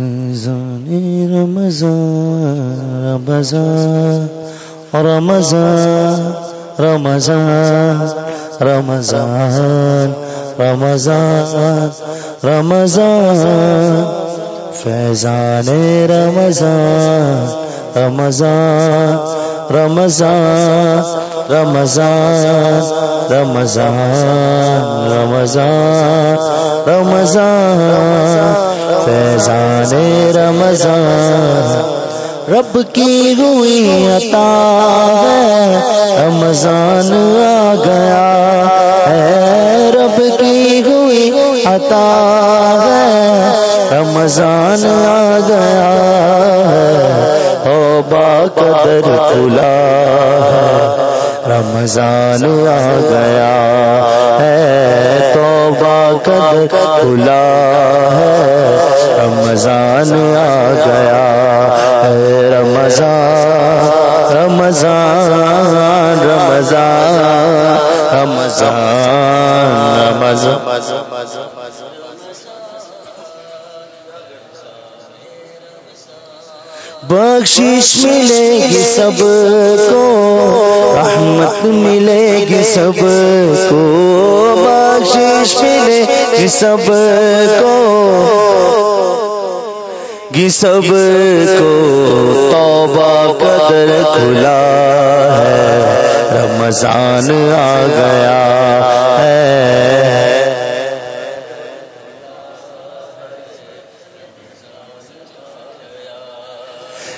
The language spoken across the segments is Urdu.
رمضان رمضان رمضان رمضان رمضان رمضان رمضان فیضان رمضان رمضان رمضان رمضان رمضان رمضان رمضان فیضان رمضان۔ رب کی ہوئی عطا ہے، رمضان آ گیا ہے۔ رب کی ہوئی عطا ہے، رمضان آ گیا ہے۔ او با قدر کھلا ہے، رمضان آ گیا ہے۔ توبہ قدر کھلا ہے۔ رمضان رمضان. بخشش ملے گی سب کو، رحمت ملے گی سب کو، بخشش ملے گی سب کو، گی سب کو، توبہ قدر کھلا ہے۔ رمضان آ گیا ہے۔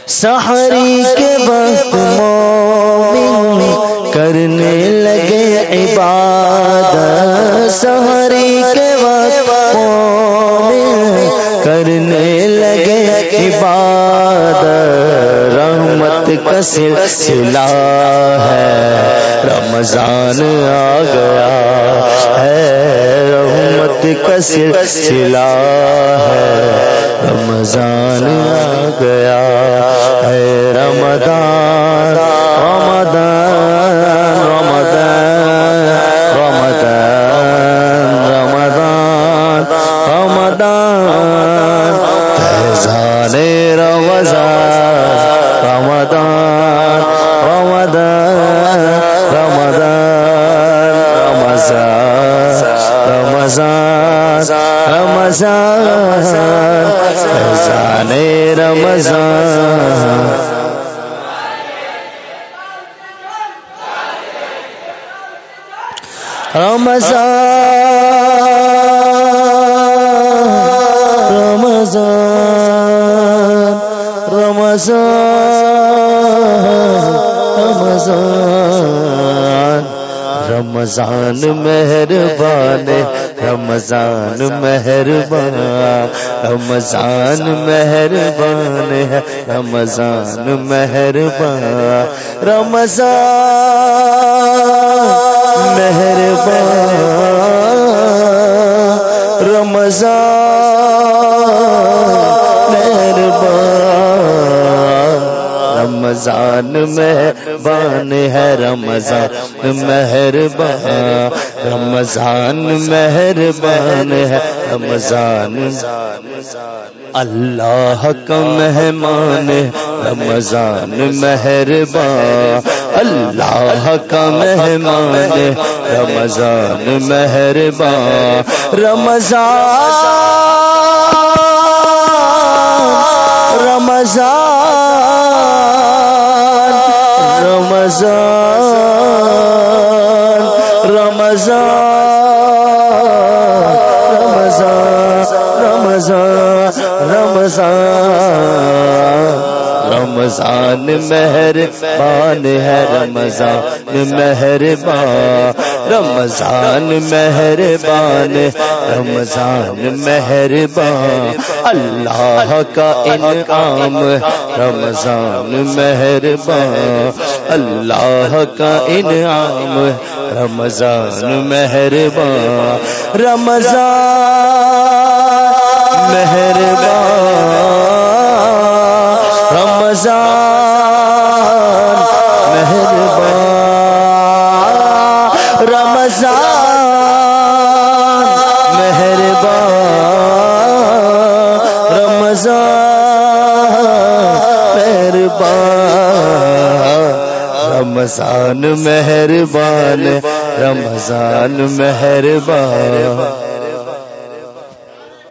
سہری کے وقت مومن کرنے لگے عبادت۔ سہری کا سلسلہ ہے۔ رمضان آ گیا ہے رحمت کا سلسلہ ہے رمضان آ گیا۔ رمضان رمضان۔ فیضان رمضان رمضان رمضان۔ رمضان مہربان رمضان مہربان رمضان مہربان ہے رمضان مہربان رمضان مہربان رمضان مہربان رمضان مہربان ہے رمضان مہربان رمضان مہربان ہے رمضان۔ اللہ کا مہمان رمضان مہربان۔ اللہ کا مہمان رمضان مہربان۔ رمضان رمضان۔ رمضان رمضان رمضان رمضان رمضان مہربان ہے رمضان مہربان رمضان مہربان رمضان مہربان، اللہ کا انعام، رمضان مہربان، اللہ کا انعام، رمضان مہربان رمضان مہربان رمضان. مہربان رمضان رمضان مہربان رمضان مہربان.